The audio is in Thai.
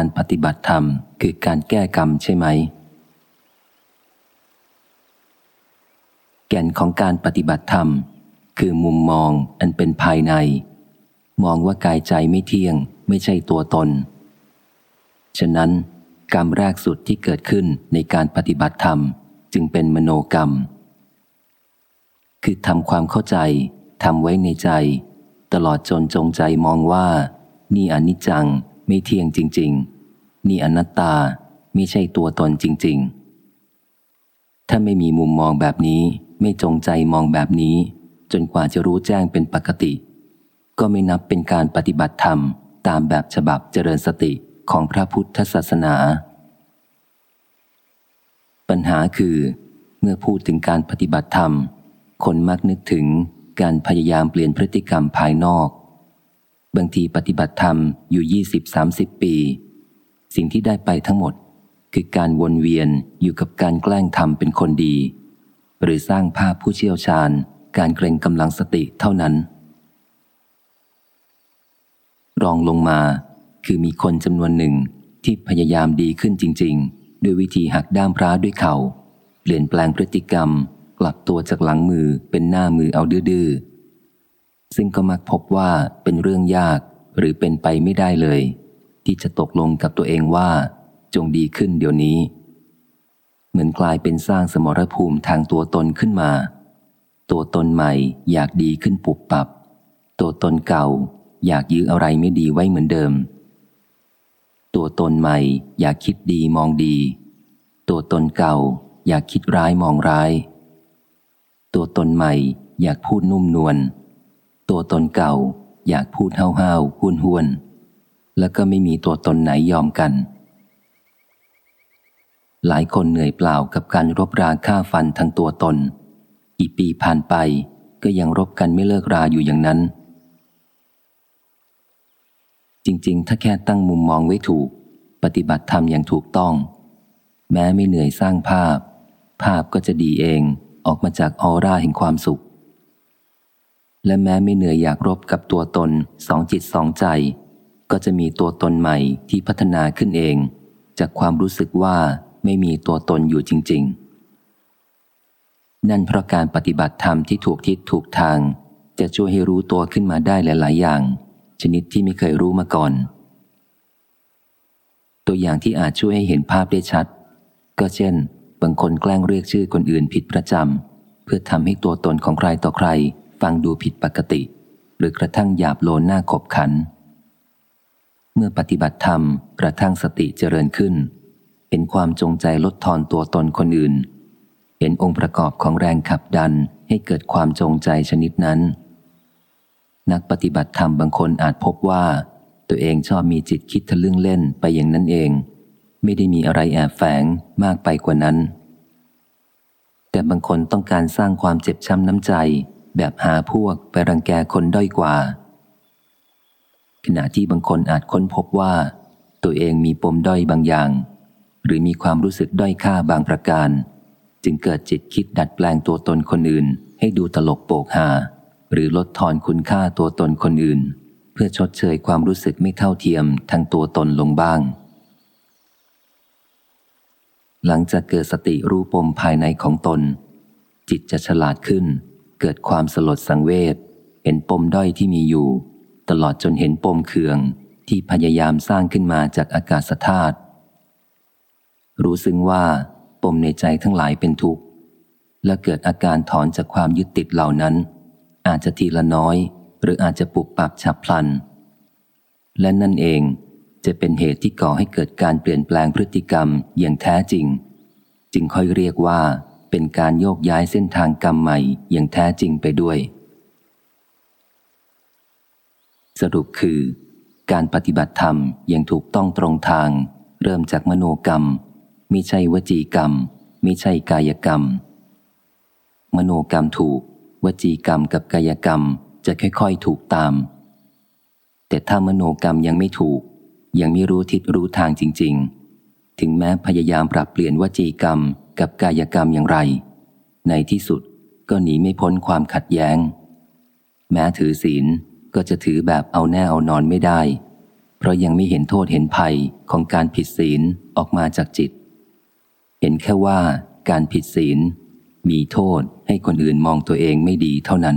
การปฏิบัติธรรมคือการแก้กรรมใช่ไหม แก่นของการปฏิบัติธรรม คือมุมมองอันเป็นภายใน มองว่ากายใจไม่เที่ยง ไม่ใช่ตัวตน ฉะนั้นกรรมแรกสุดที่เกิดขึ้นในการปฏิบัติธรรมจึงเป็นมโนกรรม คือทำความเข้าใจทำไว้ในใจ ตลอดจนจงใจมองว่า นี่อนิจจัง ไม่เที่ยงจริง ๆ นี่อนัตตาไม่ใช่ตัวตนจริง ๆ ถ้าไม่มีมุมมองแบบนี้ไม่จงใจมองแบบนี้ จนกว่าจะรู้แจ้งเป็นปกติ ก็ไม่นับเป็นการปฏิบัติธรรม ตามแบบฉบับเจริญสติของพระพุทธศาสนา ปัญหาคือ เมื่อพูดถึงการปฏิบัติธรรม คนมักนึกถึงการพยายามเปลี่ยนพฤติกรรมภายนอก บางทีปฏิบัติธรรมอยู่ยี่สิบสามสิบปี สิ่งที่ได้ไปทั้งหมด คือการวนเวียนอยู่กับการแกล้งทำเป็นคนดี หรือสร้างภาพผู้เชี่ยวชาญ การเกรงกำลังสติเท่านั้น รองลงมาคือมีคนจำนวนหนึ่งที่พยายามดีขึ้นจริง ๆ ด้วยวิธีหักด้ามพระด้วยเขา่าเปลี่ยนแปลงพฤติกรรม กลับตัวจากหลังมือเป็นหน้ามือเอาดื้อๆ ซึ่งก็มักพบว่าเป็นเรื่องยากหรือเป็นไปไม่ได้เลย ที่จะตกลงกับตัวเองว่า จงดีขึ้นเดี๋ยวนี้ เหมือนกลายเป็นสร้างสมรภูมิทางตัวตนขึ้นมา ตัวตนใหม่อยากดีขึ้นปุบปับ ตัวตนเก่าอยากยื้ออะไรไม่ดีไว้เหมือนเดิม ตัวตนใหม่อยากคิดดีมองดี ตัวตนเก่าอยากคิดร้ายมองร้าย ตัวตนใหม่อยากพูดนุ่มนวล ตัวตนเก่า อยากพูดเห้าๆห้วนห้วน แล้วก็ไม่มีตัวตนไหนยอมกัน หลายคนเหนื่อยเปล่ากับการรบราฆ่าฟันทั้งตัวตน อีปีผ่านไปก็ยังรบกันไม่เลิกราอยู่อย่างนั้น จริงๆ ถ้าแค่ตั้งมุมมองไว้ถูก ปฏิบัติธรรมอย่างถูกต้อง แม้ไม่เหนื่อยสร้างภาพ ภาพก็จะดีเองออกมาจากออร่าแห่งความสุข และแม้ไม่เหนื่อยอยากรบกับตัวตนสองจิตสองใจ ก็จะมีตัวตนใหม่ที่พัฒนาขึ้นเอง จากความรู้สึกว่าไม่มีตัวตนอยู่จริง ๆ นั่นเพราะการปฏิบัติธรรมที่ถูกทิศถูกทาง จะช่วยให้รู้ตัวขึ้นมาได้หลาย ๆ อย่าง ชนิดที่ไม่เคยรู้มาก่อน ตัวอย่างที่อาจช่วยให้เห็นภาพได้ชัด ก็เช่น บางคนแกล้งเรียกชื่อคนอื่นผิดประจำเพื่อทำให้ตัวตนของใครต่อใคร ฟังดูผิดปกติ หรือกระทั่งหยาบโลนหน้าขบขัน เมื่อปฏิบัติธรรมกระทั่งสติเจริญขึ้นเห็นความจงใจลดทอนตัวตนคนอื่น เห็นองค์ประกอบของแรงขับดันให้เกิดความจงใจชนิดนั้น นักปฏิบัติธรรมบางคนอาจพบว่า ตัวเองชอบมีจิตคิดทะลึ่งเล่นไปอย่างนั้นเอง ไม่ได้มีอะไรแอบแฝงมากไปกว่านั้นแต่บางคนต้องการสร้างความเจ็บช้ำน้ำใจ แบบหาพวกไปรังแกคนด้อยกว่า ขณะที่บางคนอาจค้นพบว่า ตัวเองมีปมด้อยบางอย่าง หรือมีความรู้สึกด้อยค่าบางประการ จึงเกิดจิตคิดดัดแปลงตัวตนคนอื่น ให้ดูตลกโปกฮาหรือลดทอนคุณค่าตัวตนคนอื่น เพื่อชดเชยความรู้สึกไม่เท่าเทียมทางตัวตนลงบ้าง หลังจากเกิดสติรู้ปมภายในของตนจิตจะฉลาดขึ้น เกิดความสลดสังเวชเห็นปมด้อยที่มีอยู่ ตลอดจนเห็นปมเคืองที่พยายามสร้างขึ้นมาจากอากาศธาตุรู้ซึ้งว่า ปมในใจทั้งหลายเป็นทุกข์ และเกิดอาการถอนจากความยึดติดเหล่านั้น อาจจะทีละน้อย หรืออาจจะปุบปับฉับพลัน และนั่นเองจะเป็นเหตุที่ก่อให้เกิดการเปลี่ยนแปลงพฤติกรรมอย่างแท้จริง จึงค่อยเรียกว่า เป็นการโยกย้ายเส้นทางกรรมใหม่อย่างแท้จริงไปด้วย สรุปคือ การปฏิบัติธรรมยังถูกต้องตรงทาง เริ่มจากมโนกรรมไม่ใช่วจีกรรมไม่ใช่กายกรรม มโนกรรมถูก วจีกรรมกับกายกรรมจะค่อยๆถูกตาม แต่ถ้ามโนกรรมยังไม่ถูก ยังไม่รู้ทิศรู้ทางจริง ๆ ถึงแม้พยายามปรับเปลี่ยนวจีกรรม กับกายกรรมอย่างไร ในที่สุดก็หนีไม่พ้นความขัดแย้ง แม้ถือศีลก็จะถือแบบเอาแน่เอานอนไม่ได้ เพราะยังไม่เห็นโทษเห็นภัยของการผิดศีลออกมาจากจิต เห็นแค่ว่าการผิดศีลมีโทษให้คนอื่นมองตัวเองไม่ดีเท่านั้น